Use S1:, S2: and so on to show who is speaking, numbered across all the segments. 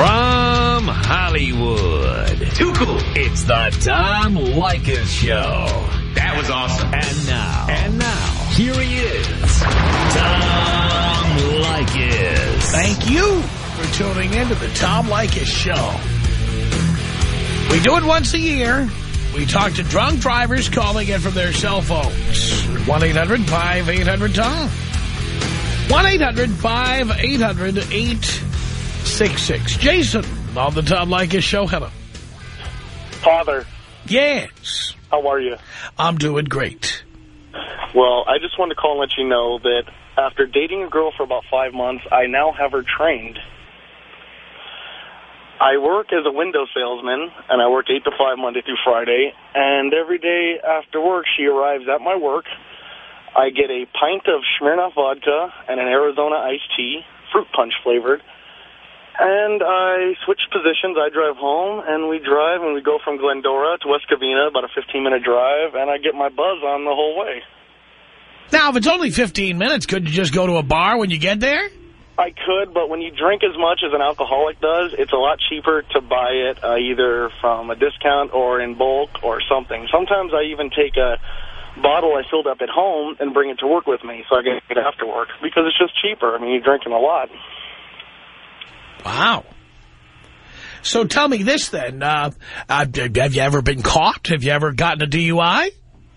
S1: From Hollywood.
S2: Too cool.
S1: It's the Tom Leykis Show.
S2: That was awesome.
S1: And now. And now. Here he is. Tom Leykis.
S3: Thank you for tuning in to the Tom Leykis Show. We do it once a year. We talk to drunk drivers calling in from their cell phones. 1-800-5800-TOM. 1-800-5800-866. Jason on the Tom Leykis Show. Hello.
S4: Father,
S3: Yes.
S4: how are you?
S3: I'm doing great.
S4: Well, I just wanted to call and let you know that after dating a girl for about five months, I now have her trained. I work as a window salesman, and I work 8 to 5 Monday through Friday, and every day after work, she arrives at my work. I get a pint of Smirnoff vodka and an Arizona iced tea, fruit punch flavored, and I switch positions. I drive home, and we drive, and we go from Glendora to West Covina, about a 15-minute drive, and I get my buzz on the whole way.
S3: Now, if it's only 15 minutes, could you just go to a bar when you get there?
S4: I could, but when you drink as much as an alcoholic does, it's a lot cheaper to buy it uh, either from a discount or in bulk or something. Sometimes I even take a bottle I filled up at home and bring it to work with me so I can get it after work because it's just cheaper. I mean, you're drinking a lot.
S3: Wow. So tell me this then. Uh, uh, have you ever been caught? Have you ever gotten a DUI?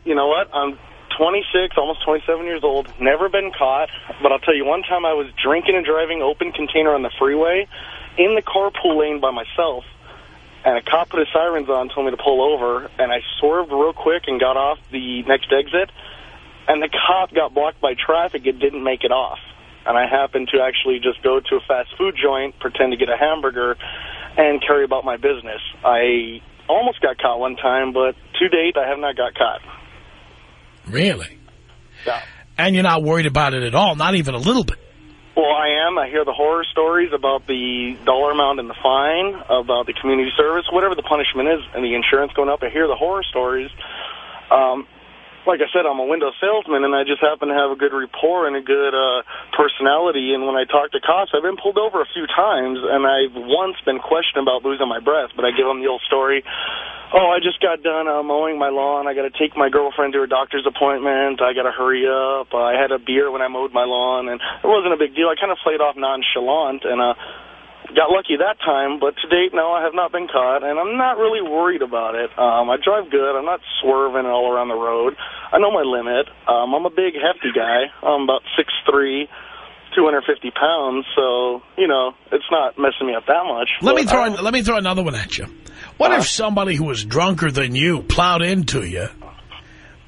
S4: You know what? I'm 26, almost 27 years old, never been caught, but I'll tell you, one time I was drinking and driving open container on the freeway in the carpool lane by myself, and a cop put his sirens on, told me to pull over, and I swerved real quick and got off the next exit, and the cop got blocked by traffic. and didn't make it off. And I happen to actually just go to a fast food joint, pretend to get a hamburger, and carry about my business. I almost got caught one time, but to date, I have not got caught.
S3: Really?
S4: Yeah.
S3: And you're not worried about it at all, not even a little bit.
S4: Well, I am. I hear the horror stories about the dollar amount and the fine, about the community service, whatever the punishment is, and the insurance going up. I hear the horror stories. Um, like I said, I'm a window salesman, and I just happen to have a good rapport and a good uh, personality. And when I talk to cops, I've been pulled over a few times, and I've once been questioned about losing my breath. But I give them the old story. Oh, I just got done uh, mowing my lawn. I got to take my girlfriend to her doctor's appointment. I got to hurry up. Uh, I had a beer when I mowed my lawn, and it wasn't a big deal. I kind of played off nonchalant, and uh, got lucky that time, but to date, no, I have not been caught, and I'm not really worried about it. Um, I drive good. I'm not swerving all around the road. I know my limit. Um, I'm a big, hefty guy. I'm about 6'3", 250 pounds, so, you know, it's not messing me up that much.
S3: Let me throw
S4: I-
S3: let me throw another one at you. What
S4: Uh.
S3: if somebody who was drunker than you plowed into you?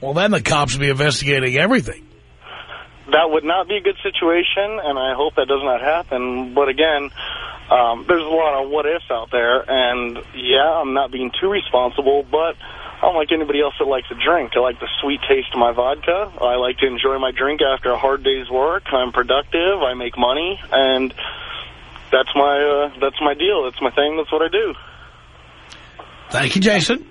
S3: Well, then the cops would be investigating everything.
S4: That would not be a good situation, and I hope that does not happen. But again, um, there's a lot of what-ifs out there, and yeah, I'm not being too responsible, but I'm like anybody else that likes a drink. I like the sweet taste of my vodka. I like to enjoy my drink after a hard day's work. I'm productive. I make money, and that's my uh, that's my deal. That's my thing. That's what I do.
S3: Thank you, Jason.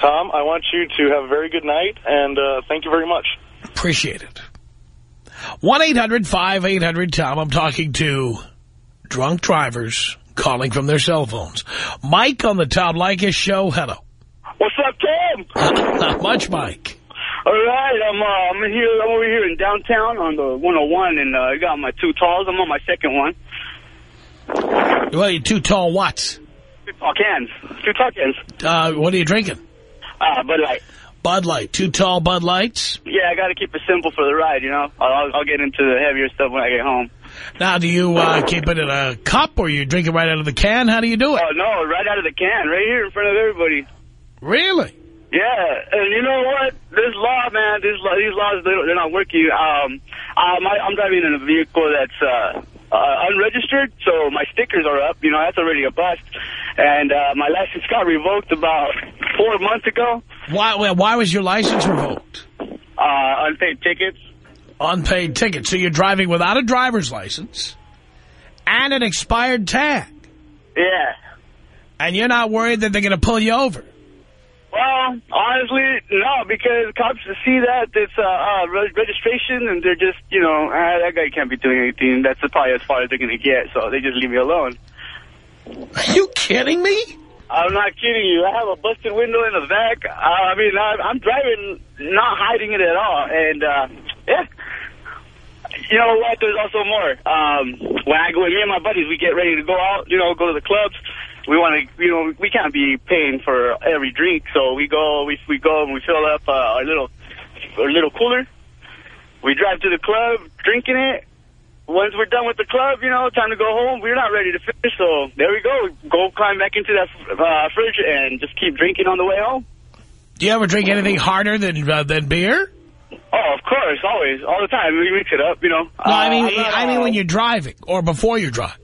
S4: Tom, I want you to have a very good night, and uh, thank you very much.
S3: Appreciate it. 1-800-5800-TOM. I'm talking to drunk drivers calling from their cell phones. Mike on the Tom Leykis show. Hello.
S5: What's up, Tom?
S3: Not much, Mike.
S5: All right, I'm uh, I'm here. I'm over here in downtown on the 101, and uh, I got my two talls. I'm on my second one.
S3: Well, you two tall what?
S5: Two tall cans. Two tall cans.
S3: Uh, what are you drinking?
S5: Uh, but like,
S3: Bud Light. Two tall Bud Lights.
S5: yeah, I got to keep it simple for the ride. You know, I'll, I'll get into the heavier stuff when I get home.
S3: Now, do you uh, keep it in a cup or you drink it right out of the can? How do you do it?
S5: Oh no, right out of the can, right here in front of everybody.
S3: Really?
S5: Yeah, and you know what? This law, man, this law, these laws, they they're not working. Um, um, I, I'm driving in a vehicle that's uh, uh, unregistered, so my stickers are up. You know, that's already a bust. And uh, my license got revoked about four months ago.
S3: Why, why was your license revoked?
S5: Uh, unpaid tickets.
S3: Unpaid tickets. So you're driving without a driver's license and an expired tag.
S5: Yeah.
S3: And you're not worried that they're going to pull you over.
S5: Well, honestly, no, because cops see that it's uh, uh, re registration, and they're just, you know, ah, that guy can't be doing anything. That's probably as far as they're going to get, so they just leave me alone.
S3: Are you kidding me?
S5: I'm not kidding you. I have a busted window in the back. Uh, I mean, I, I'm driving, not hiding it at all. And, uh, yeah. You know what? There's also more. Um, when I go with me and my buddies, we get ready to go out, you know, go to the clubs. We want to, you know, we can't be paying for every drink. So we go, we, we go and we fill up uh, our little, our little cooler. We drive to the club, drinking it. Once we're done with the club, you know, time to go home. We're not ready to finish, so there we go. Go climb back into that uh, fridge and just keep drinking on the way home.
S3: Do you ever drink anything harder than uh, than beer?
S5: Oh, of course, always, all the time. We mix it up, you know.
S3: No, I mean,
S5: Uh, I'm not,
S3: I mean
S5: uh,
S3: when you're driving or before you drive.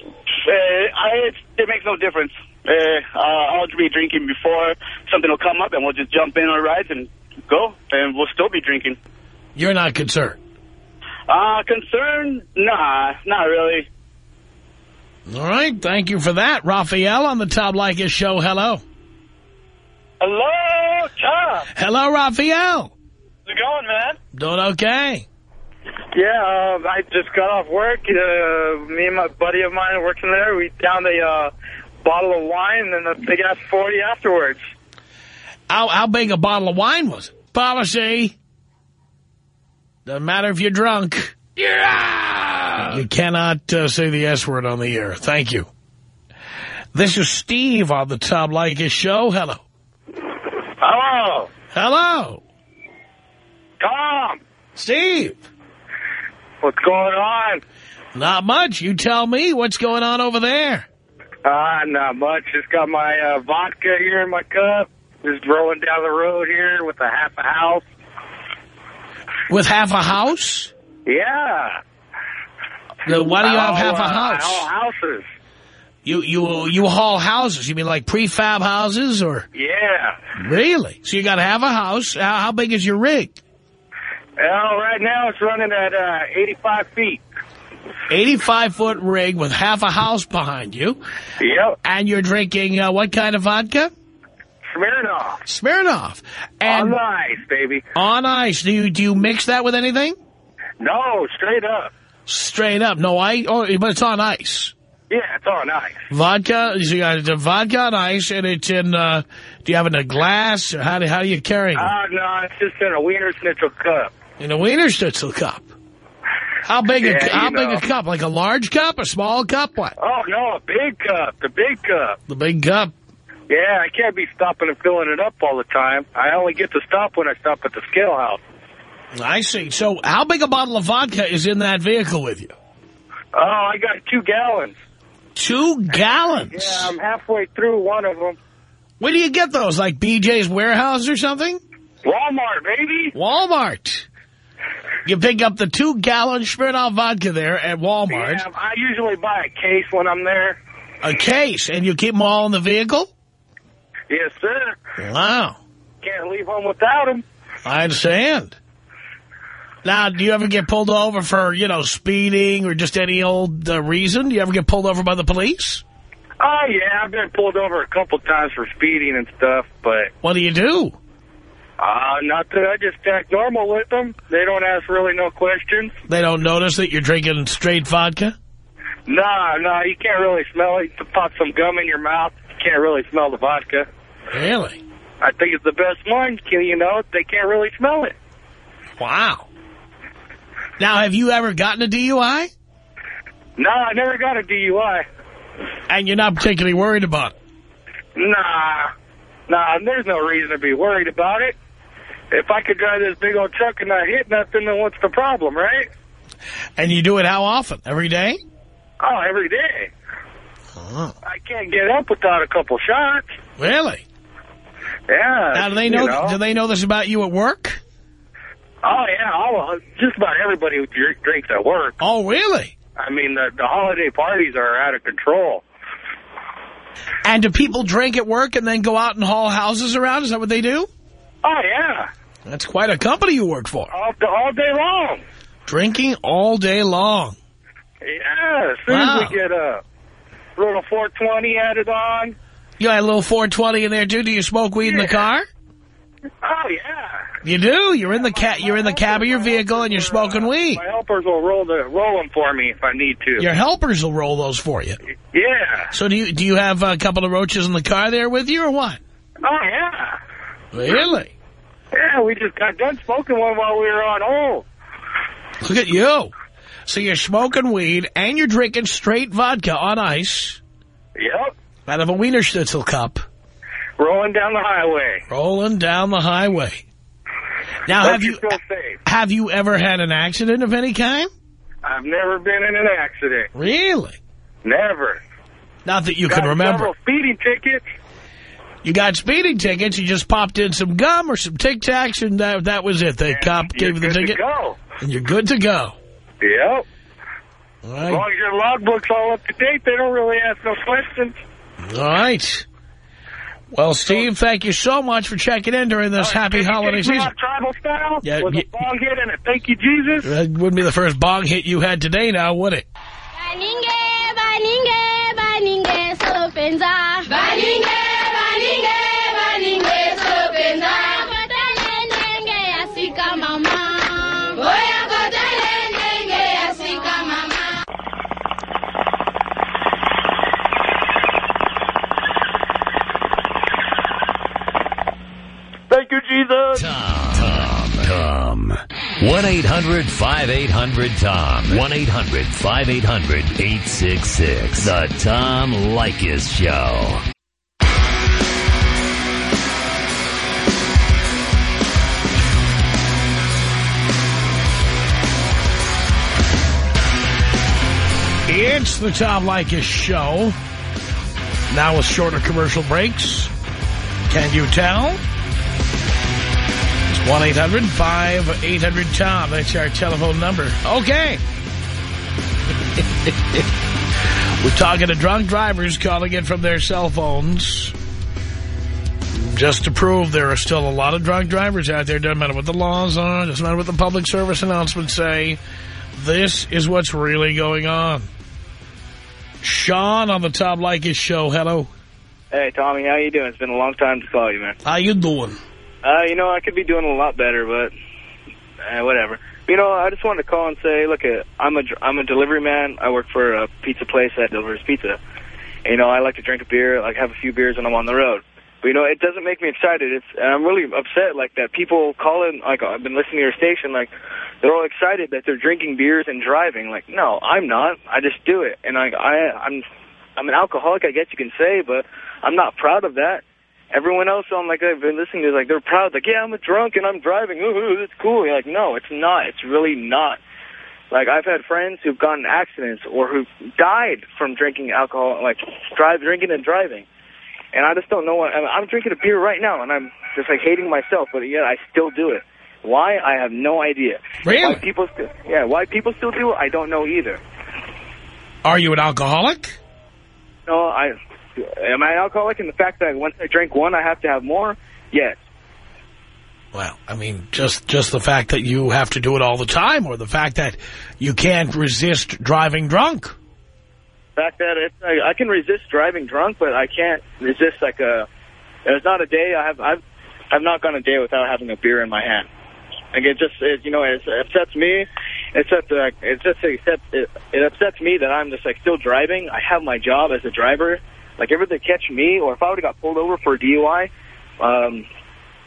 S5: Uh, I, it, it makes no difference. Uh, uh, I'll be drinking before something will come up, and we'll just jump in our rides and go, and we'll still be drinking.
S3: You're not concerned.
S5: Uh, concern? Nah, not really.
S3: All right. Thank you for that. Raphael on the Tom Leykis show. Hello.
S5: Hello, Tom.
S3: Hello, Raphael.
S5: How's it going, man?
S3: Doing okay.
S2: Yeah, uh, I just got off work. Uh, me and my buddy of mine working there, we downed a uh, bottle of wine and a big-ass 40 afterwards.
S3: How, how big a bottle of wine was it? Policy. Doesn't matter if you're drunk. Yeah. You cannot uh, say the S word on the air. Thank you. This is Steve on the Tom Leykis show. Hello.
S2: Hello,
S3: Hello.
S2: Tom.
S3: Steve.
S2: What's going on?
S3: Not much. You tell me what's going on over there.
S2: Uh, not much. Just got my uh, vodka here in my cup. Just rolling down the road here with a half a house.
S3: With half a house?
S2: Yeah.
S3: Uh, Why do you have half a
S2: uh,
S3: house?
S2: haul houses.
S3: You you you haul houses. You mean like prefab houses or
S2: Yeah.
S3: really? So you got half a house. How, how big is your rig?
S2: Well, right now it's running at uh, 85 feet.
S3: 85 foot rig with half a house behind you,
S2: Yep.
S3: and you're drinking uh, what kind of vodka?
S2: Smirnoff.
S3: Smirnoff. And
S2: On ice, baby.
S3: on ice. Do you do you mix that with anything?
S2: No, straight up.
S3: Straight up, no ice. Oh, but it's on ice.
S2: Yeah, it's on ice.
S3: Vodka. So you got the vodka on ice, and it's in. Uh, do you have it in a glass? Or how do how do you carry it?
S2: Uh, no, it's just in a Wiener Schnitzel cup.
S3: In a Wiener Schnitzel cup. How big?
S2: Yeah,
S3: a, how big
S2: know.
S3: a cup? Like a large cup, a small cup? What?
S2: Oh, no, a big cup. The big cup.
S3: The big cup.
S2: Yeah, I can't be stopping and filling it up all the time. I only get to stop when I stop at the scale house.
S3: I see. So how big a bottle of vodka is in that vehicle with you?
S2: Oh, I got two gallons.
S3: Two gallons.
S2: Yeah, I'm halfway through one of them.
S3: Where do you get those? Like BJ's Warehouse or something?
S2: Walmart, baby.
S3: Walmart. You pick up the two-gallon Smirnoff vodka there at Walmart,
S2: Yeah, I usually buy a case when I'm there.
S3: a case, and you keep them all in the vehicle?
S2: Yes, sir.
S3: Wow.
S2: Can't leave home without him.
S3: I understand. Now, do you ever get pulled over for, you know, speeding or just any old uh, reason? Do you ever get pulled over by the police?
S2: Oh, yeah, I've been pulled over a couple times for speeding and stuff, but
S3: What do you do?
S2: uh, not that I just act normal with them. They don't ask really no questions.
S3: They don't notice that you're drinking straight vodka?
S2: Nah, nah, you can't really smell it. You pop some gum in your mouth, can't really smell the vodka.
S3: Really?
S2: I think it's the best one, you know, they can't really smell it.
S3: Wow. Now, have you ever gotten a DUI?
S2: No, I never got a DUI.
S3: And you're not particularly worried about it?
S2: Nah, nah, there's no reason to be worried about it. If I could drive this big old truck and not hit nothing, then what's the problem, right?
S3: And you do it how often? Every day?
S2: Oh, every day.
S3: Oh.
S2: I can't get up without a couple shots.
S3: Really?
S2: Yeah.
S3: Now, do they
S2: you
S3: know, do they know this about you at work?
S2: Oh, yeah, all, just about everybody who drinks at work.
S3: Oh, really?
S2: I mean, the, the holiday parties are out of control.
S3: And do people drink at work and then go out and haul houses around? Is that what they do?
S2: Oh, yeah,
S3: That's quite a company you work for.
S2: all, all day long.
S3: Drinking all day long.
S2: Yeah, as soon
S3: Wow.
S2: as we get a little 420 added on.
S3: You got a little 420 in there, too? Do you smoke weed in the car?
S2: Oh, yeah.
S3: You do? You're in the ca you're in the cab of your vehicle and you're smoking uh, weed.
S2: My helpers will roll the roll them for me if I need to.
S3: Your helpers will roll those for you.
S2: Yeah.
S3: So do you do you have a couple of roaches in the car there with you or what?
S2: Oh, yeah.
S3: Really?
S2: Yeah, we just got done smoking one while we were on hold.
S3: Look at you. So you're smoking weed and you're drinking straight vodka on ice
S2: Yep.
S3: out of a Wiener Schnitzel cup,
S2: Rolling down the highway.
S3: rolling down the highway. Now,
S2: Hope
S3: have you
S2: safe.
S3: have you ever had an accident of any kind?
S2: I've never been in an accident.
S3: Really?
S2: Never.
S3: Not that you
S2: Got
S3: can remember.
S2: several speeding tickets.
S3: You got speeding tickets. You just popped in some gum or some Tic Tacs, and that that was it. The
S2: and
S3: cop gave you the ticket,
S2: go.
S3: and you're good to go.
S2: Yep.
S3: All
S2: As long as your logbook's all up to date, they don't really ask no questions.
S3: All right. Well, Steve, thank you so much for checking in during this happy
S2: Did you
S3: holiday
S2: take me
S3: season.
S2: out Tribal style?
S3: Yeah,
S2: With
S3: y-
S2: a bong hit and a thank you, Jesus?
S3: That wouldn't be the first bong hit you had today now, would it?
S6: Baninge, baninge, baninge, sopenza. Baninge, baninge,
S2: Thank you, Jesus.
S1: Tom. Tom. Tom. 1-800-5800-TOM. 1-800-5800-866. The Tom Leykis Show.
S3: It's the Tom Leykis Show. Now with shorter commercial breaks. Can you tell? It's 1-800-5800-TOM. That's our telephone number. Okay. We're talking to drunk drivers calling in from their cell phones. Just to prove there are still a lot of drunk drivers out there. Doesn't matter what the laws are. Doesn't matter what the public service announcements say. This is what's really going on. Sean on the Tom Leykis show. Hello.
S7: Hey, Tommy, how you doing? It's been a long time to call you, man.
S3: How you doing?
S7: Uh, you know, I could be doing a lot better, but uh, whatever. You know, I just wanted to call and say, look, uh, I'm a I'm a delivery man. I work for a pizza place that delivers pizza. And, you know, I like to drink a beer, like have a few beers when I'm on the road. But you know, it doesn't make me excited. It's and I'm really upset, like that people call in. Like I've been listening to your station, like they're all excited that they're drinking beers and driving. Like, no, I'm not. I just do it, and like I I'm I'm an alcoholic, I guess you can say, but I'm not proud of that everyone else on like uh, I've been listening to like they're proud like yeah I'm a drunk and I'm driving ooh that's cool. You're like no it's not it's really not. Like I've had friends who've gotten accidents or who died from drinking alcohol like drive drinking and driving. And I just don't know what I mean, I'm drinking a beer right now and I'm just like hating myself but yet I still do it. Why? I have no idea.
S3: Really?
S7: why people still yeah why people still do it I don't know either.
S3: Are you an alcoholic?
S7: no I am I an alcoholic in the fact that once I drink one I have to have more yes
S3: Well, I mean, just just the fact that you have to do it all the time, or the fact that you can't resist driving drunk.
S7: The fact that it's I, I can resist driving drunk, but I can't resist like a. There's not a day I have I've I've not gone a day without having a beer in my hand. Like it just it, you know it upsets me. It's upsets like it just accept it, it upsets me that I'm just like still driving. I have my job as a driver. Like if they catch me, or if I would have got pulled over for a DUI, um,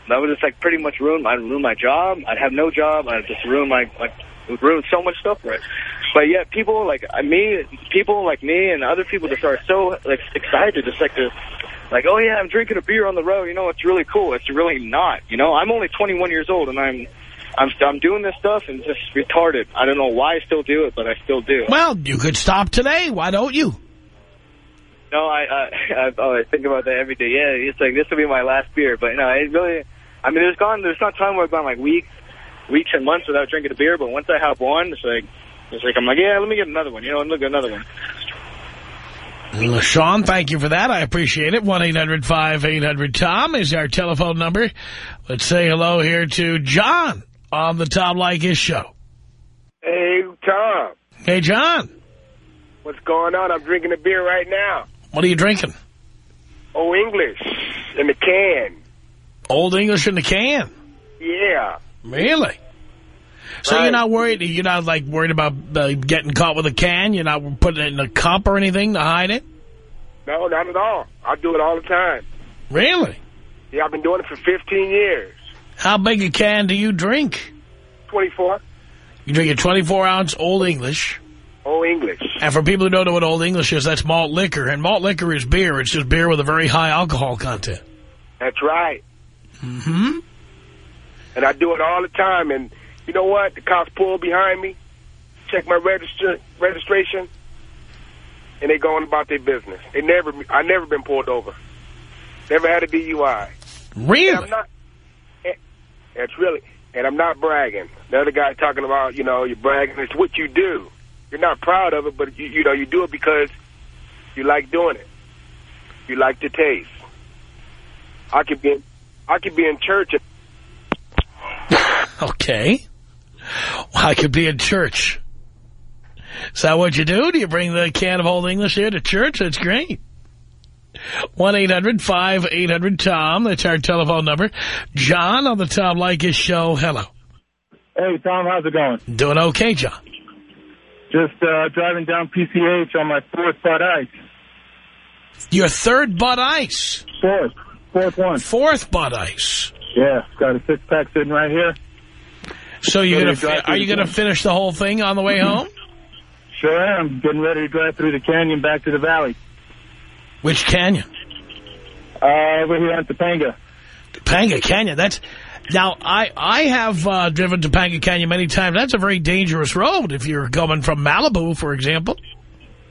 S7: that would just like pretty much ruin. I'd ruin my job. I'd have no job. I'd just ruin my like it would ruin so much stuff for it. But yet people like uh, me, people like me, and other people just are so like excited, just like to, like oh yeah, I'm drinking a beer on the road. You know, it's really cool. It's really not. You know, I'm only 21 years old, and I'm. I'm I'm doing this stuff and just retarded. I don't know why I still do it, but I still do.
S3: Well, you could stop today. Why don't you?
S7: No, I I, I oh, always think about that every day. Yeah, it's like this will be my last beer, but no, it really. I mean, there's gone. There's not time where I've gone like weeks, weeks and months without drinking a beer. But once I have one, it's like it's like I'm like, yeah, let me get another one. You know, and look at another one.
S3: Well, Sean, thank you for that. I appreciate it. 1-800-5800-TOM is our telephone number. Let's say hello here to John on the Tom Leykis show.
S2: Hey, Tom.
S3: Hey, John,
S2: What's going on? I'm drinking a beer right now.
S3: What are you drinking?
S2: Oh, English in the can.
S3: Old English in the can.
S8: Yeah.
S3: Really? So
S8: Right.
S3: you're not worried, you're not like worried about uh, getting caught with a can? You're not putting it in a cup or anything to hide it?
S8: No, not at all. I do it all the time.
S3: Really?
S8: Yeah, I've been doing it for 15 years.
S3: How big a can do you drink?
S8: 24.
S3: You drink a 24-ounce Old English.
S8: Old English.
S3: And for people who don't know what Old English is, that's malt liquor. And malt liquor is beer. It's just beer with a very high alcohol content.
S8: That's right.
S3: Mm-hmm.
S8: And I do it all the time. And you know what? The cops pull behind me, check my register registration, and they going about their business. They never, I never been pulled over. Never had a DUI. And
S3: Really?
S8: I'm not. eh, That's really, and I'm not bragging. The other guy talking about, you know, you're bragging. It's what you do. You're not proud of it, but you, you know, you do it because you like doing it. You like the taste. I could be, in, I could be in church.
S3: Okay. Well, I could be in church. Is that what you do? Do you bring the can of Old English here to church? That's great. 1-800-5800-TOM. That's our telephone number. John on the Tom Leykis show. Hello.
S9: Hey, Tom, how's it going?
S3: Doing okay, John.
S9: Just uh, driving down PCH on my fourth Bud Ice.
S3: Your third Bud Ice.
S9: Fourth. Fourth one.
S3: Fourth Bud Ice.
S9: Yeah, got a six-pack sitting right here.
S3: So you're
S9: Ready
S3: gonna
S9: to drive
S3: fi-
S9: through
S3: are you gonna finish the whole thing on the way home?
S9: Sure am. Getting ready to drive through the canyon back to the valley.
S3: Which canyon?
S9: Uh, over here on Topanga.
S3: Topanga Canyon. That's now I I have uh, driven Topanga Canyon many times. That's a very dangerous road if you're coming from Malibu, for example.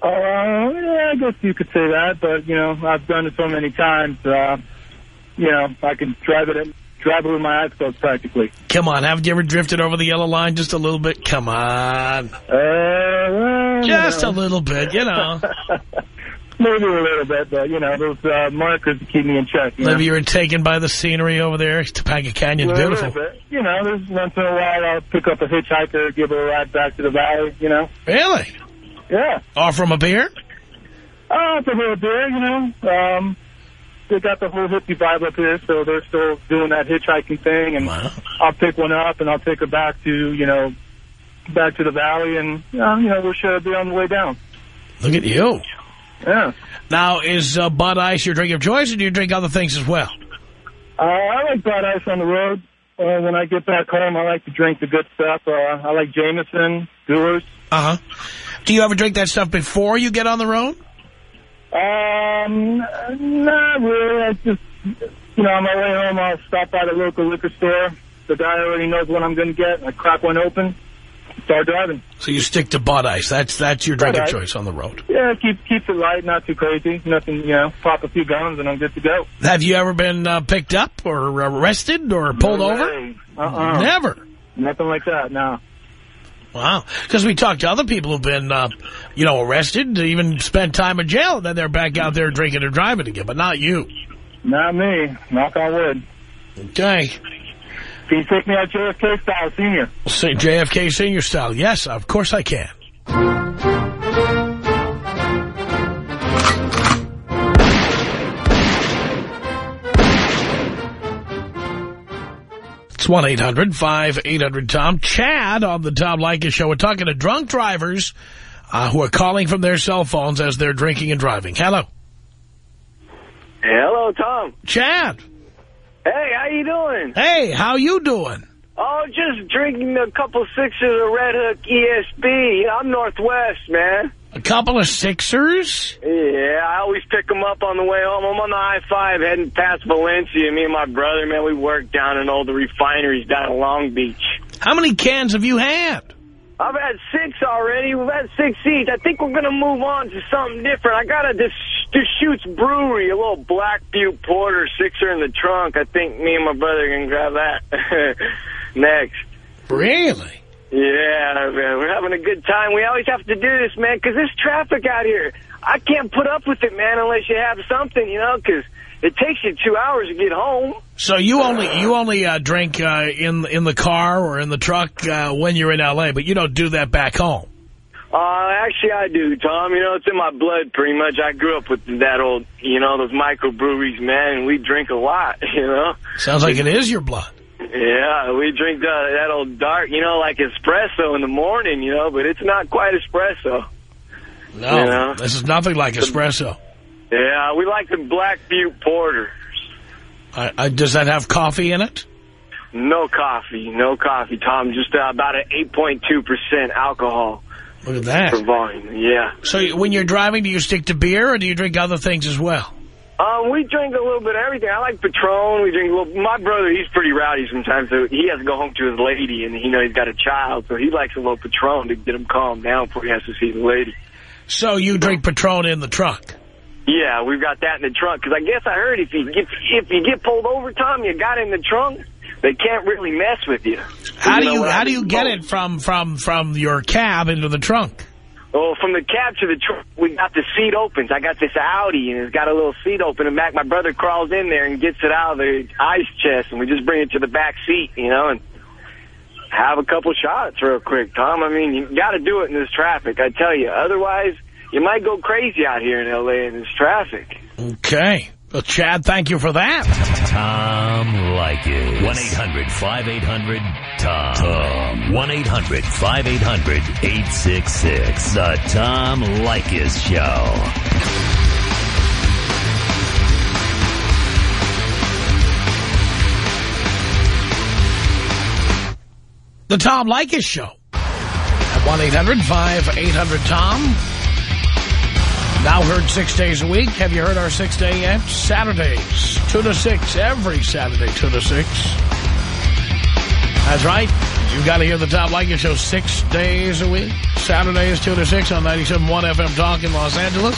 S9: Uh, yeah, I guess you could say that, but, you know, I've done it so many times, uh, you know, I can drive it, drive it with my eyes closed practically.
S3: Come on, haven't you ever drifted over the yellow line just a little bit? Come on,
S9: Uh, well,
S3: just a little bit, you know.
S9: Maybe a little bit, but, you know, those uh, markers keep me in check. You know?
S3: Maybe you were taken by the scenery over there. Topanga Canyon's
S9: Well, a
S3: beautiful.
S9: bit. You know, there's once in a while I'll pick up a hitchhiker, give her a ride back to the valley, you know.
S3: Really?
S9: Yeah.
S3: Offer him a beer?
S9: Oh, it's a little bit, you know. Um, they got the whole hippie vibe up here, so they're still doing that hitchhiking thing, and
S3: Wow.
S9: I'll pick one up and I'll take her back to, you know, back to the valley, and, uh, you know, we'll should be on the way down.
S3: Look at you.
S9: Yeah.
S3: Now, is uh, Bud Ice your drink of choice, or do you drink other things as well?
S9: Uh, I like Bud Ice on the road. Uh, when I get back home, I like to drink the good stuff. Uh, I like Jameson, Brewers.
S3: Uh-huh. Do you ever drink that stuff before you get on the road?
S9: Um, not really. I just, you know, on my way home, I'll stop by the local liquor store. The guy already knows what I'm going to get. I crack one open, start driving.
S3: So you stick to Bud Ice. That's that's your drink of choice on the road.
S9: Yeah, keep keeps it light, not too crazy. Nothing, you know, pop a few guns and I'm good to go.
S3: Have you ever been uh, picked up or arrested or pulled
S9: No
S3: over?
S9: Uh-uh.
S3: Never.
S9: Nothing like that, no.
S3: Wow. Because we talked to other people who've been, uh, you know, arrested, even spent time in jail, and then they're back out there drinking and driving again, but not you.
S9: Not me. Knock on wood.
S3: Okay.
S9: Can you take me out JFK style, senior?
S3: Say JFK senior style. Yes, of course I can. It's 1-800-5800-TOM. Chad on the Tom Leykis Show. We're talking to drunk drivers uh, who are calling from their cell phones as they're drinking and driving. Hello.
S10: Hello, Tom.
S3: Chad.
S10: Hey, how you doing?
S3: Hey, how you doing?
S10: Oh, just drinking a couple sixers of Red Hook ESB. I'm Northwest, man.
S3: A couple of Sixers?
S10: Yeah, I always pick them up on the way home. I'm on the I-5 heading past Valencia. Me and my brother, man, we work down in all the refineries down in Long Beach.
S3: How many cans have you had?
S10: I've had six already. We've had six each. I think we're going to move on to something different. I got a Des Deschutes Brewery, a little Black Butte Porter, sixer in the trunk. I think me and my brother can grab that next.
S3: Really?
S10: Yeah, man, we're having a good time. We always have to do this, man, because there's traffic out here. I can't put up with it, man, unless you have something, you know, because it takes you two hours to get home.
S3: So you only you only uh, drink uh, in in the car or in the truck uh, when you're in L.A., but you don't do that back home.
S10: Uh, actually, I do, Tom. You know, it's in my blood pretty much. I grew up with that old, you know, those microbreweries, man, and we drink a lot, you know.
S3: Sounds like it is your blood.
S10: Yeah, we drink the, that old dark, you know, like espresso in the morning, you know, but it's not quite espresso.
S3: No,
S10: You know?
S3: this is nothing like espresso.
S10: Yeah, we like the Black Butte Porter.
S3: I, I, does that have coffee in it?
S10: No coffee, no coffee, Tom. Just uh, about an 8.2% alcohol
S3: Look at that.
S10: per volume. Yeah.
S3: So when you're driving, do you stick to beer or do you drink other things as well?
S10: Um, we drink a little bit of everything. I like Patron. We drink a little. My brother, he's pretty rowdy sometimes, so he has to go home to his lady, and you know he's got a child, so he likes a little Patron to get him calmed down before he has to see the lady.
S3: So you drink Patron in the truck?
S10: Yeah, we've got that in the trunk because I guess I heard if you get if you get pulled over, Tom, you got in the trunk. They can't really mess with you.
S3: How do you
S10: I
S3: how do you get oh. it from from from your cab into the trunk?
S10: Well, from the cab to the trunk, we got the seat opens. I got this Audi, and it's got a little seat open in the back. My brother crawls in there and gets it out of the ice chest, and we just bring it to the back seat, you know, and have a couple shots real quick, Tom. I mean, you got to do it in this traffic, I tell you. Otherwise, you might go crazy out here in L.A. in this traffic.
S3: Okay. Well, Chad, thank you for that.
S1: Tom Leykis. 1-800-5800-TOM. Tom. 1-800-5800-866. The Tom Leykis Show.
S3: The Tom Leykis Show. At 1-800-5800-TOM. Now heard six days a week. Have you heard our six day yet? Saturdays, 2 to 6. Every Saturday, 2 to 6. That's right. You've got to hear the Tom Leykis Show six days a week. Saturdays, 2 to 6 on 97.1 FM Talk in Los Angeles.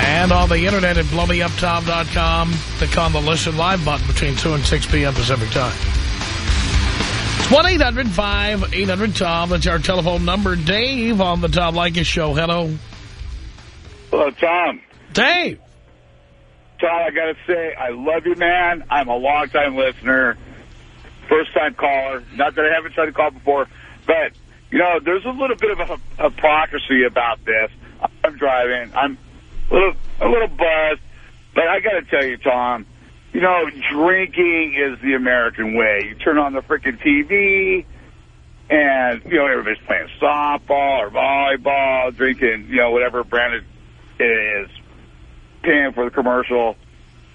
S3: And on the internet at blowmeuptom.com. Click on the Listen Live button between 2 and 6 p.m. Pacific Time. It's 1-800-5800-TOM. That's our telephone number. Dave on the Tom Leykis Show. Hello.
S11: Hello, Tom.
S3: Dave.
S11: Tom, I got to say, I love you, man. I'm a long-time listener, first-time caller. Not that I haven't tried to call before, but, you know, there's a little bit of a hypocrisy about this. I'm driving. I'm a little, a little buzzed, but I got to tell you, Tom, you know, drinking is the American way. You turn on the freaking TV, and, you know, everybody's playing softball or volleyball, drinking, you know, whatever brand it is, paying for the commercial.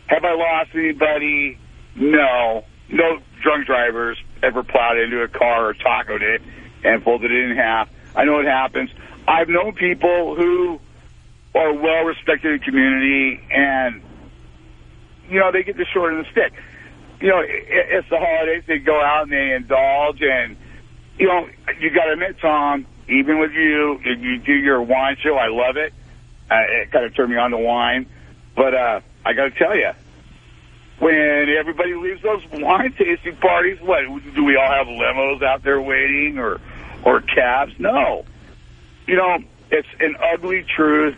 S11: Have I lost anybody? No. No drunk drivers ever plowed into a car or tacoed it and folded it in half. I know it happens. I've known people who are well-respected in the community, and, you know, they get the short end of the stick. You know, it's the holidays. They go out and they indulge, and, you know, you got to admit, Tom, even with you, you do your wine show, I love it. Uh, it kind of turned me on to wine. But uh, I got to tell you, when everybody leaves those wine tasting parties, what, do we all have limos out there waiting or, or cabs? No. You know, it's an ugly truth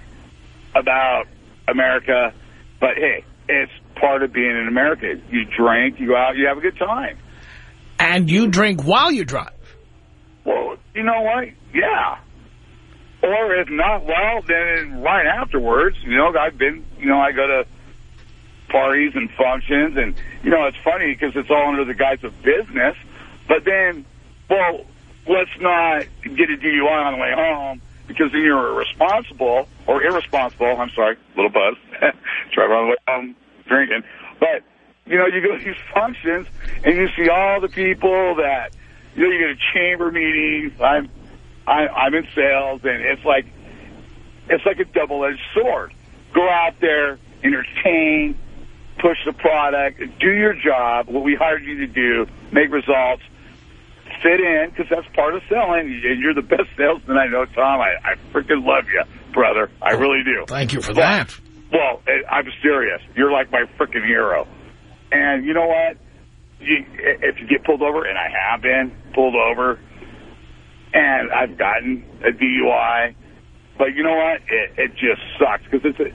S11: about America, but hey, it's part of being an American. You drink, you go out, you have a good time.
S3: And you drink while you drive.
S11: Well, you know what? Yeah. Or if not, well, then right afterwards, you know, I've been, you know, I go to parties and functions, and, you know, it's funny because it's all under the guise of business, but then, well, let's not get a DUI on the way home because then you're irresponsible, or irresponsible, I'm sorry, little buzz, drive on the way home drinking, but, you know, you go to these functions, and you see all the people that, you know, you go to chamber meetings, I'm, I, I'm in sales, and it's like, it's like a double-edged sword. Go out there, entertain, push the product, do your job, what we hired you to do, make results, fit in, because that's part of selling, and you're the best salesman I know, Tom. I, I freaking love you, brother. I really do.
S3: Thank you for
S11: But-
S3: that.
S11: Well, I'm serious. You're like my freaking hero. And you know what? You, if you get pulled over, and I have been pulled over, and I've gotten a DUI, but you know what? It, it just sucks because it's a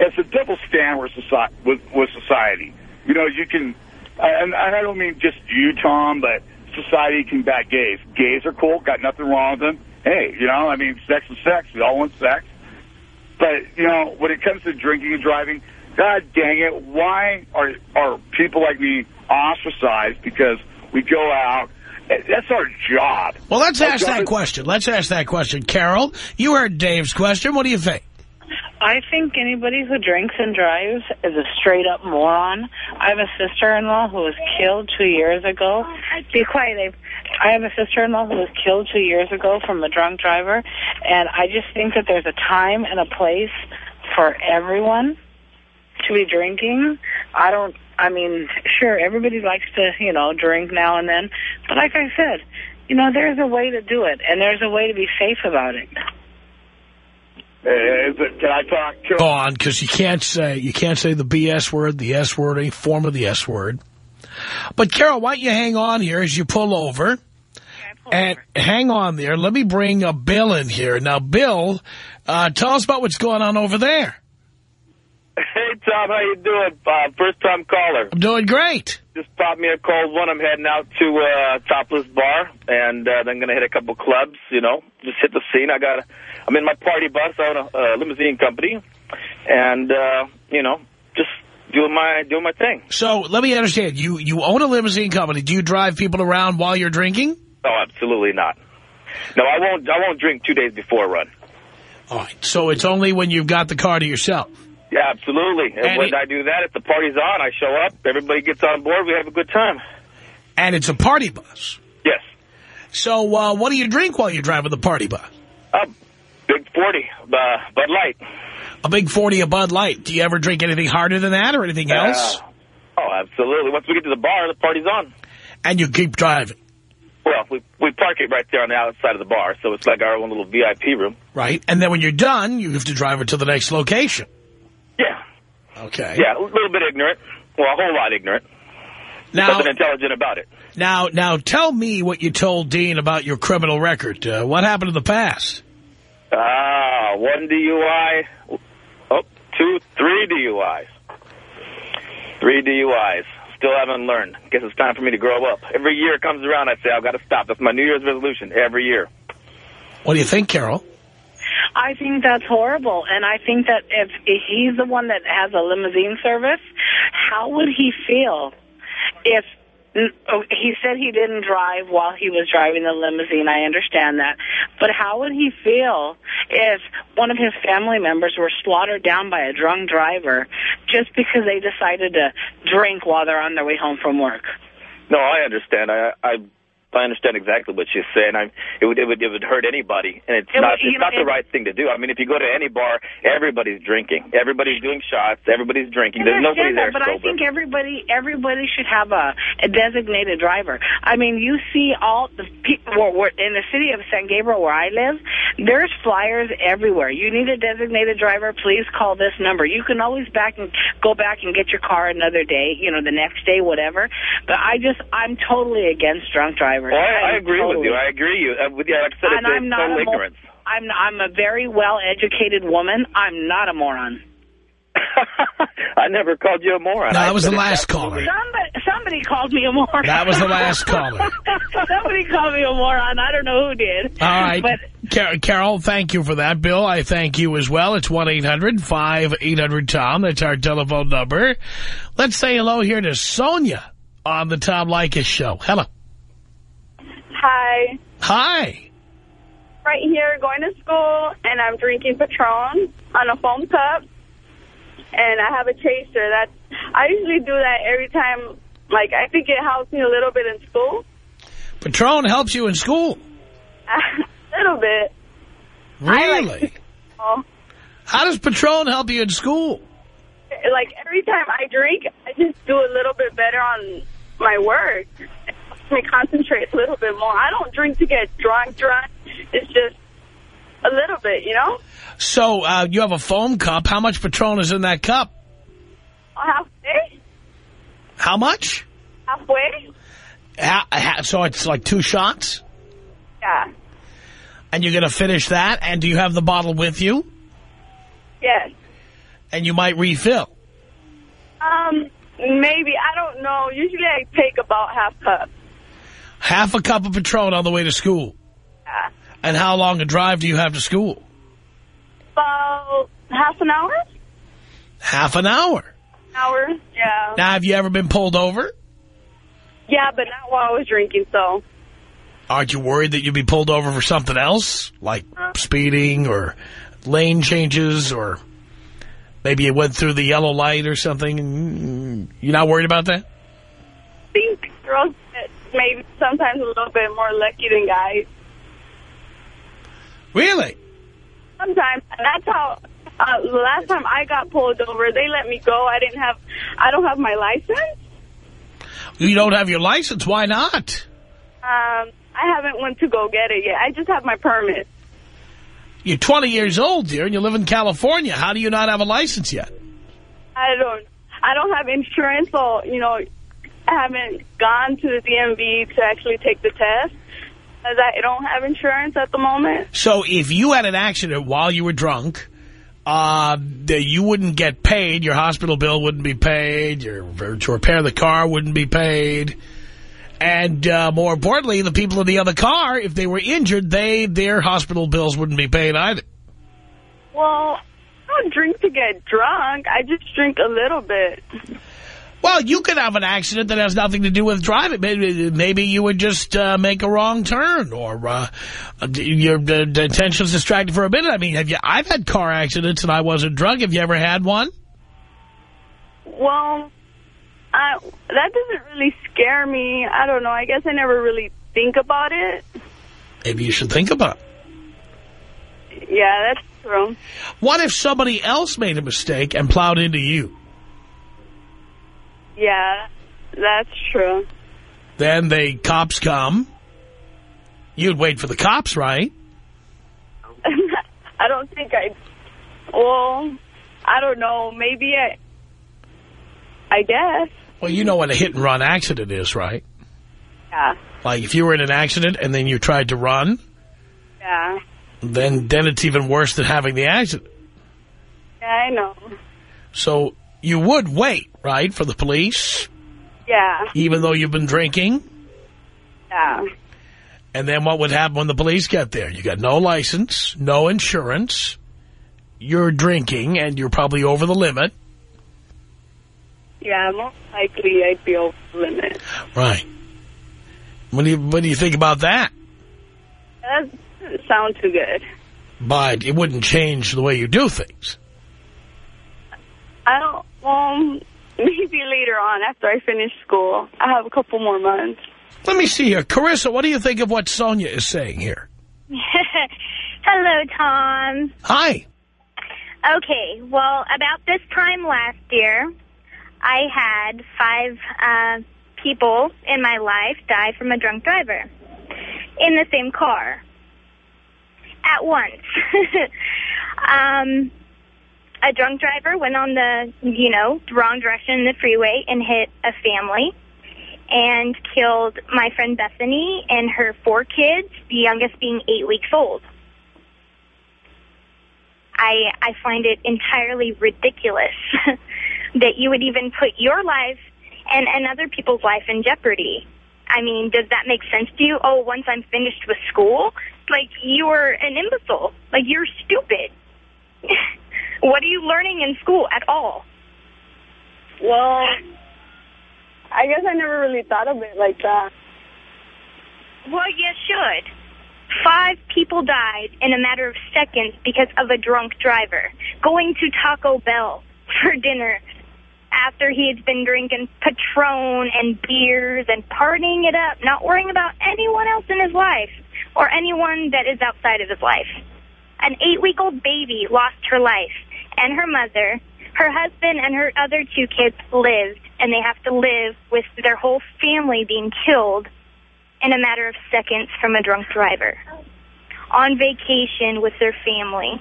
S11: it's a double standard society. With, with society, you know, you can, and I don't mean just you, Tom, but society can back gays. Gays are cool, got nothing wrong with them, hey, you know, I mean, sex is sex. We all want sex. But, you know, when it comes to drinking and driving, God dang it, why are, are people like me ostracized because we go out? That's our job.
S3: Well, let's
S11: Our
S3: ask
S11: job
S3: that
S11: is-
S3: question. Let's ask that question. Carol, you heard Dave's question. What do you think?
S12: I think anybody who drinks and drives is a straight up moron. I have a sister-in-law who was killed two years ago. Be quiet, Dave. I have a sister-in-law who was killed two years ago from a drunk driver, and I just think that there's a time and a place for everyone to be drinking. I don't, I mean, sure, everybody likes to, you know, drink now and then, but like I said, you know, there's a way to do it, and there's a way to be safe about it.
S11: Uh, it, can I talk?
S3: Go on, because you can't say you can't say the BS word, the S word, any form of the S word. But Carol, why don't you hang on here as you pull over? And hang on there. Let me bring a Bill in here. Now, Bill, uh, tell us about what's going on over there.
S13: How you doing? Uh, first time caller.
S3: I'm doing great.
S13: Just popped me a cold one. I'm heading out to uh, Topless Bar, and uh, then going to hit a couple clubs, you know, just hit the scene. I got, a, I'm in my party bus. I own a uh, limousine company, and, uh, you know, just doing my doing my thing.
S3: So let me understand. You you own a limousine company. Do you drive people around while you're drinking?
S13: Oh, absolutely not. No, I won't. I won't drink two days before a run.
S3: All right. So it's only when you've got the car to yourself.
S13: Yeah, absolutely. And,
S3: And
S13: when
S3: it-
S13: I do that, if the party's on, I show up. Everybody gets on board. We have a good time.
S3: And it's a party bus.
S13: Yes.
S3: So uh, what do you drink while you're driving the party bus?
S13: A big 40, uh, Bud Light.
S3: A big 40 of Bud Light. Do you ever drink anything harder than that or anything else?
S13: Uh, oh, absolutely. Once we get to the bar, the party's on.
S3: And you keep driving.
S13: Well, we we park it right there on the outside of the bar, so it's like our own little VIP room.
S3: Right. And then when you're done, you have to drive it to the next location. Okay.
S13: Yeah, a little bit ignorant. Well, a whole lot ignorant.
S3: Now-
S13: Nothing intelligent about it.
S3: Now, now tell me what you told Dean about your criminal record. Uh, what happened in the past?
S13: Ah, one DUI. Oh, two, three DUIs. Three DUIs. Still haven't learned. Guess it's time for me to grow up. Every year comes around, I say, I've got to stop. That's my New Year's resolution every year.
S3: What do you think, Carol?
S12: I think that's horrible, and I think that if, if he's the one that has a limousine service, how would he feel if oh, he said he didn't drive while he was driving the limousine? I understand that, but how would he feel if one of his family members were slaughtered down by a drunk driver just because they decided to drink while they're on their way home from work?
S13: No, I understand. I I, I understand exactly what she's saying. I it would it would it would hurt anybody, and it's
S12: It
S13: not
S12: would-
S13: it's
S12: know,
S13: not the right thing to do. I mean, if you go to any bar, everybody's drinking, everybody's doing shots, everybody's drinking. There's nobody there
S12: that, but I think everybody everybody should have a, a designated driver. I mean, you see all the people we're, in the city of San Gabriel where I live. There's flyers everywhere. You need a designated driver. Please call this number. You can always back and go back and get your car another day. You know, the next day, whatever. But I just I'm totally against drunk drivers.
S13: Well, I, I
S12: I'm
S13: agree with you. I agree you. Uh, with you. Like I said,
S12: and
S13: it's,
S12: I'm
S13: it's
S12: not
S13: total
S12: a
S13: ignorance.
S12: I'm I'm a very well educated woman. I'm not a moron.
S13: I never called you a moron.
S3: No, that was the last caller.
S12: Somebody, somebody called me a moron.
S3: That was the last caller.
S12: somebody called me a moron. I don't know who did.
S3: All right.
S12: But
S3: Car Carol, thank you for that. Bill, I thank you as well. It's 1-800-5800-TOM. That's our telephone number. Let's say hello here to Sonia on the Tom Leykis show. Hello.
S14: Hi.
S3: Hi.
S14: Right here, going to school, and I'm drinking Patron on a foam cup, and I have a chaser. That I usually do that every time. Like, I think it helps me a little bit in school.
S3: Patron helps you in school.
S14: a little bit.
S3: Really?
S14: Oh,
S3: How does Patron help you in school?
S14: like, every time I drink, I just do a little bit better on my work. Me concentrate a little bit more. I don't drink to get drunk, drunk. It's just a little bit, you know?
S3: So uh, you have a foam cup. How much Patron is in that cup?
S14: Halfway?
S3: How much?
S14: Halfway?
S3: Ha ha so it's like two shots?
S14: Yeah.
S3: And you're going to finish that? And do you have the bottle with you?
S14: Yes.
S3: And you might refill?
S14: Um, maybe. I don't know. Usually I take about half cup.
S3: Half a cup of Patron on the way to school.
S14: Yeah.
S3: And how long a drive do you have to school?
S14: About half an hour?
S3: Half an hour.
S14: Hour, yeah.
S3: Now, have you ever been pulled over?
S14: Yeah, but not while I was drinking, so.
S3: Aren't you worried that you'd be pulled over for something else? Like speeding or lane changes or maybe you went through the yellow light or something? and You're not worried about that?
S14: Think get maybe sometimes a little bit more lucky than guys.
S3: Really?
S14: Sometimes. That's how, uh, the last time I got pulled over, they let me go. I didn't have, I don't have my license.
S3: You don't have your license. Why not?
S14: Um, I haven't went to go get it yet. I just have my permit.
S3: You're 20 years old, dear, and you live in California. How do you not have a license yet?
S14: I don't, I don't have insurance, so, you know, haven't gone to the DMV to actually take the test. As I don't have insurance at the moment.
S3: So if you had an accident while you were drunk, uh, that you wouldn't get paid, your hospital bill wouldn't be paid, your to repair the car wouldn't be paid, and uh, more importantly, the people in the other car, if they were injured, they their hospital bills wouldn't be paid either.
S14: Well, I don't drink to get drunk. I just drink a little bit.
S3: Well, you could have an accident that has nothing to do with driving. Maybe, maybe you would just uh, make a wrong turn, or uh, your uh, attention's distracted for a minute. I mean, have you? I've had car accidents and I wasn't drunk. Have you ever had one?
S14: Well, I, that doesn't really scare me. I don't know. I guess I never really think about it.
S3: Maybe you should think about it.
S14: Yeah, that's true.
S3: What if somebody else made a mistake and plowed into you?
S14: Yeah, that's true.
S3: Then the cops come. You'd wait for the cops, right?
S14: I don't think I... Well, I don't know. Maybe I... I guess.
S3: Well, you know what a hit-and-run accident is, right?
S14: Yeah.
S3: Like, if you were in an accident and then you tried to run,
S14: Yeah.
S3: then then it's even worse than having the accident.
S14: Yeah, I know.
S3: So you would wait, right, for the police,
S14: Yeah.
S3: even though you've been drinking?
S14: Yeah.
S3: And then what would happen when the police get there? You got no license, no insurance, you're drinking, and you're probably over the limit.
S14: Yeah, most likely I'd be over the limit.
S3: Right. What do you, what do you think about that?
S14: That doesn't sound too good.
S3: But it wouldn't change the way you do things.
S14: I don't, well, maybe later on after I finish school. I have a couple more months.
S3: Let me see here. Carissa, what do you think of what Sonia is saying here?
S15: Hello, Tom.
S3: Hi.
S15: Okay, well, about this time last year, I had five uh, people in my life die from a drunk driver in the same car at once. um, a drunk driver went on the, you know, wrong direction in the freeway and hit a family and killed my friend Bethany and her four kids, the youngest being eight weeks old. I I find it entirely ridiculous that you would even put your life and, and other people's life in jeopardy. I mean, does that make sense to you? Oh, once I'm finished with school? Like, you're an imbecile. Like, you're stupid. what are you learning in school at all?
S14: Well, I guess I never really thought of it like that.
S15: Well, you should. Five people died in a matter of seconds because of a drunk driver going to Taco Bell for dinner after he had been drinking Patron and beers and partying it up, not worrying about anyone else in his life or anyone that is outside of his life. An eight-week-old baby lost her life, and her mother, her husband, and her other two kids lived, and they have to live with their whole family being killed in a matter of seconds from a drunk driver on vacation with their family.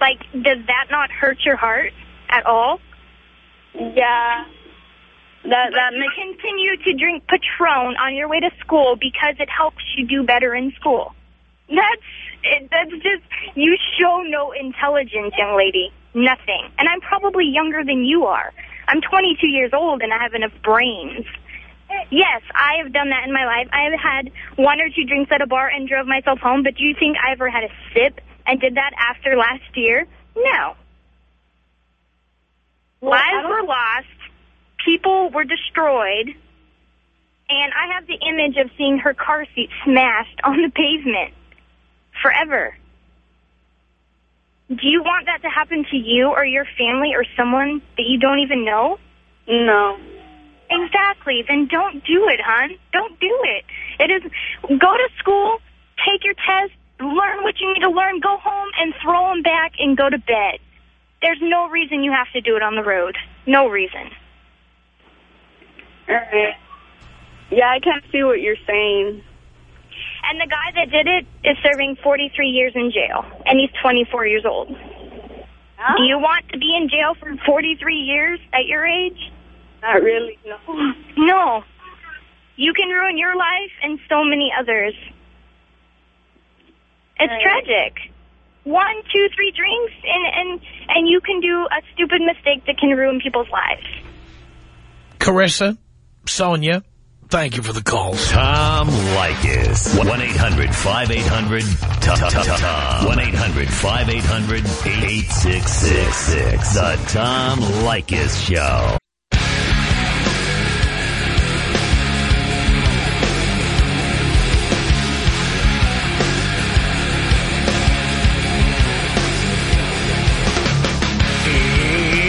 S15: Like, does that not hurt your heart at all?
S14: Yeah. That that
S15: makes continue to drink Patron on your way to school because it helps you do better in school. That's it, that's just you show no intelligence, young lady. Nothing. And I'm probably younger than you are. I'm 22 years old and I have enough brains. Yes, I have done that in my life. I have had one or two drinks at a bar and drove myself home, but do you think I ever had a sip and did that after last year? No.
S16: Well,
S15: Lives were lost. People were destroyed. And I have the image of seeing her car seat smashed on the pavement forever. Do you want that to happen to you or your family or someone that you don't even know?
S16: No.
S15: Exactly. Then don't do it, hon. Don't do it. It is go to school, take your test, learn what you need to learn, go home and throw them back and go to bed. There's no reason you have to do it on the road. No reason.
S16: All right. Yeah, I kind of see what you're saying.
S15: And the guy that did it is serving 43 years in jail, and he's 24 years old. Do you want to be in jail for 43 years at your age?
S16: Not really, no.
S15: No. You can ruin your life and so many others. It's
S16: Right.
S15: tragic. One, two, three drinks, and, and, and you can do a stupid mistake that can ruin people's lives.
S3: Carissa, Sonia, thank you for the calls.
S1: Tom Leykis. 1-800-5800-TOM. 1-800-5800-8666. The Tom Leykis Show.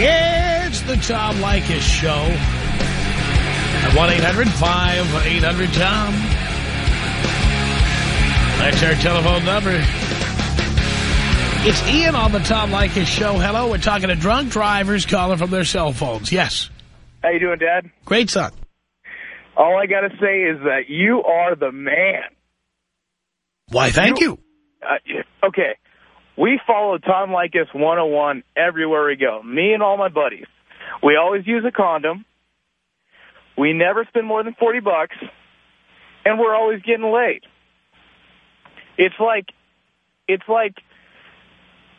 S3: It's the Tom Leykis Show. At 1-800-5800-TOM. That's our telephone number. It's Ian on the Tom Leykis Show. Hello, we're talking to drunk drivers calling from their cell phones. Yes.
S17: How you doing, Dad?
S3: Great, son.
S17: All I got to say is that you are the man.
S3: Why, thank you.
S17: Uh, okay. We follow Tom Leykis 101 everywhere we go. Me and all my buddies. We always use a condom. We never spend more than 40 bucks. And we're always getting late. It's like, it's like,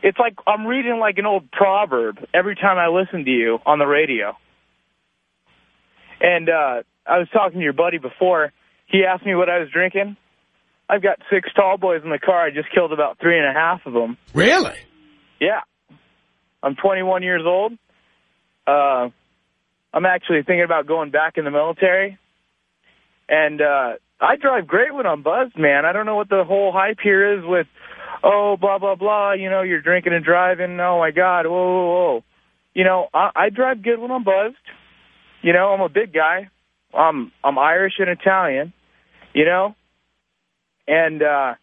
S17: it's like I'm reading like an old proverb every time I listen to you on the radio. And uh, I was talking to your buddy before. He asked me what I was drinking. I've got six tall boys in the car. I just killed about three and a half of them.
S3: Really?
S17: Yeah. I'm 21 years old. Uh, I'm actually thinking about going back in the military. And uh, I drive great when I'm buzzed, man. I don't know what the whole hype here is with, oh, blah, blah, blah. You know, you're drinking and driving. Oh, my God. Whoa, whoa, whoa. You know, I, I drive good when I'm buzzed. You know, I'm a big guy. I'm I'm Irish and Italian. You know, and uh,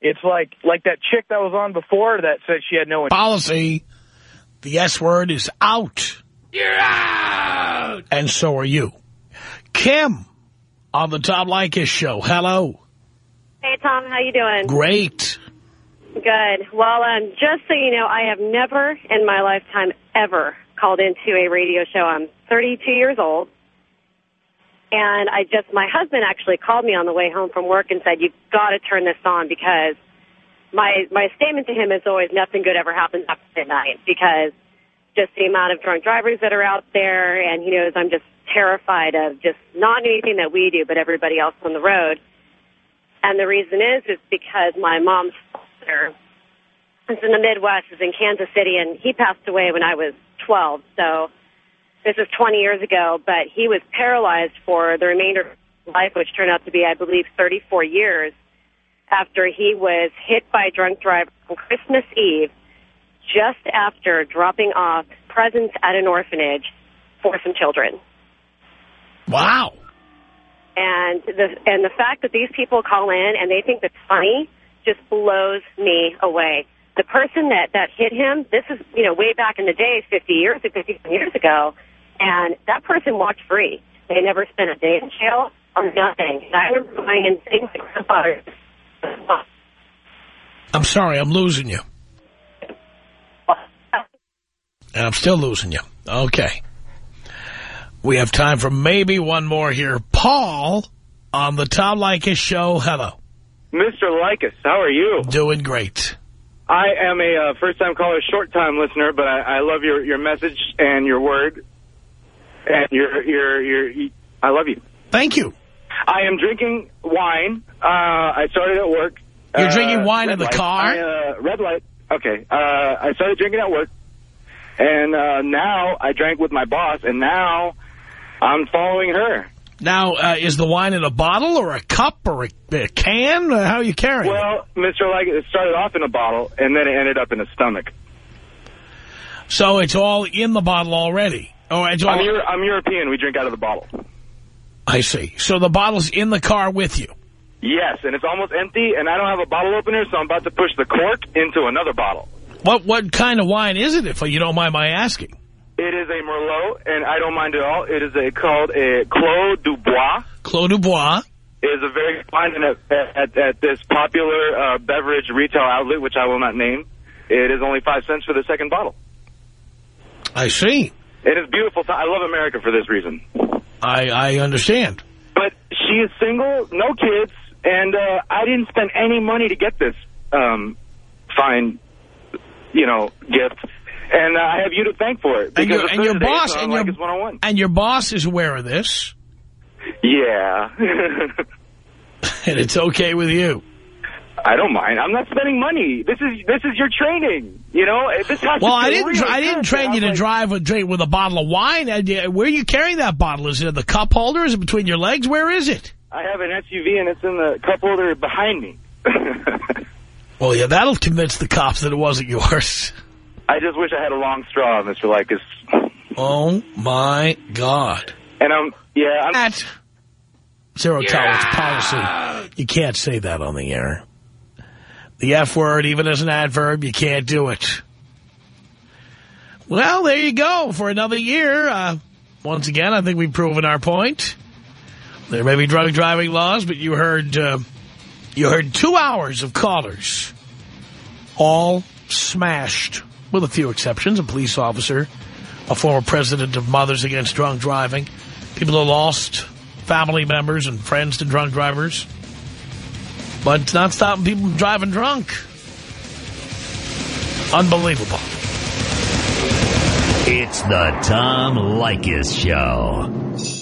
S17: it's like like that chick that was on before that said she had no
S3: Policy. The S word is out. You're out. And so are you. Kim on the Tom Leykis Show. Hello.
S18: Hey, Tom, how you doing?
S3: Great.
S18: Good. Well, um, just so you know, I have never in my lifetime ever called into a radio show. I'm 32 years old. And I just, my husband actually called me on the way home from work and said, you've got to turn this on because my, my statement to him is always nothing good ever happens after midnight because just the amount of drunk drivers that are out there and he knows I'm just terrified of just not anything that we do, but everybody else on the road. And the reason is, is because my mom's father is in the Midwest, is in Kansas City, and he passed away when I was 12. So this is 20 years ago, but he was paralyzed for the remainder of his life, which turned out to be, I believe, 34 years after he was hit by a drunk driver on Christmas Eve, just after dropping off presents at an orphanage for some children.
S3: Wow.
S18: And the and the fact that these people call in and they think that's funny just blows me away. The person that that hit him, this is you know way back in the day, 50 years, 50 years ago, and that person walked free. They never spent a day in jail or nothing. And I remember going and seeing my grandfather.
S3: I'm sorry, I'm losing you. And I'm still losing you. Okay. We have time for maybe one more here. Paul on the Tom Leykis Show. Hello.
S7: Mr. Leykis, how are you?
S3: Doing great.
S7: I am a uh, first-time caller, short-time listener, but I, I love your, your message and your word. And your, your, your, I love you.
S3: Thank you.
S7: I am drinking wine. Uh, I started at work.
S3: You're
S7: Uh,
S3: drinking wine in the
S7: light.
S3: car?
S7: I, uh, red light. Okay. Uh, I started drinking at work. And uh, now I drank with my boss, and now I'm following her.
S3: Now, uh, is the wine in a bottle or a cup or a, a can? Uh, how are you carrying it?
S7: Well, Mr. Like, it started off in a bottle, and then it ended up in a stomach.
S3: So it's all in the bottle already? Oh,
S7: I'm, Euro I'm European. We drink out of the bottle.
S3: I see. So the bottle's in the car with you?
S7: Yes, and it's almost empty, and I don't have a bottle opener, so I'm about to push the cork into another bottle.
S3: What what kind of wine is it, if you don't mind my asking?
S7: It is a Merlot, and I don't mind at all. It is a called a Clos du Bois.
S3: Clos du Bois.
S7: It is a very fine at, at, at this popular uh, beverage retail outlet, which I will not name. It is only five cents for the second bottle.
S3: I see.
S7: It is beautiful. I love America for this reason.
S3: I, I understand.
S7: But she is single, no kids, and uh, I didn't spend any money to get this um, fine, you know, gift. And uh, I have you to thank for it.
S3: And your, and your boss and your,
S7: like
S3: and your boss is aware of this,
S7: Yeah.
S3: and it's okay with you.
S7: I don't mind. I'm not spending money. This is this is your training. You know, this has
S3: Well, I didn't.
S7: real
S3: I didn't train you to
S7: like,
S3: drive with drink with a bottle of wine. Where are you carrying that bottle? Is it in the cup holder? Is it between your legs? Where is it?
S7: I have an SUV and it's in the cup holder behind me.
S3: Well, yeah, that'll convince the cops that it wasn't yours.
S7: I just wish I had a long straw, Mr. Leykis.
S3: Oh my God!
S7: And I'm yeah. I'm,
S3: At zero tolerance policy. You can't say that on the air. The F word, even as an adverb, you can't do it. Well, there you go for another year. Uh, once again, I think we've proven our point. There may be drunk driving laws, but you heard uh, you heard two hours of callers, all smashed, with a few exceptions. A police officer, a former president of Mothers Against Drunk Driving, people who lost family members and friends to drunk drivers. But it's not stopping people from driving drunk. Unbelievable.
S1: It's the Tom Leykis Show.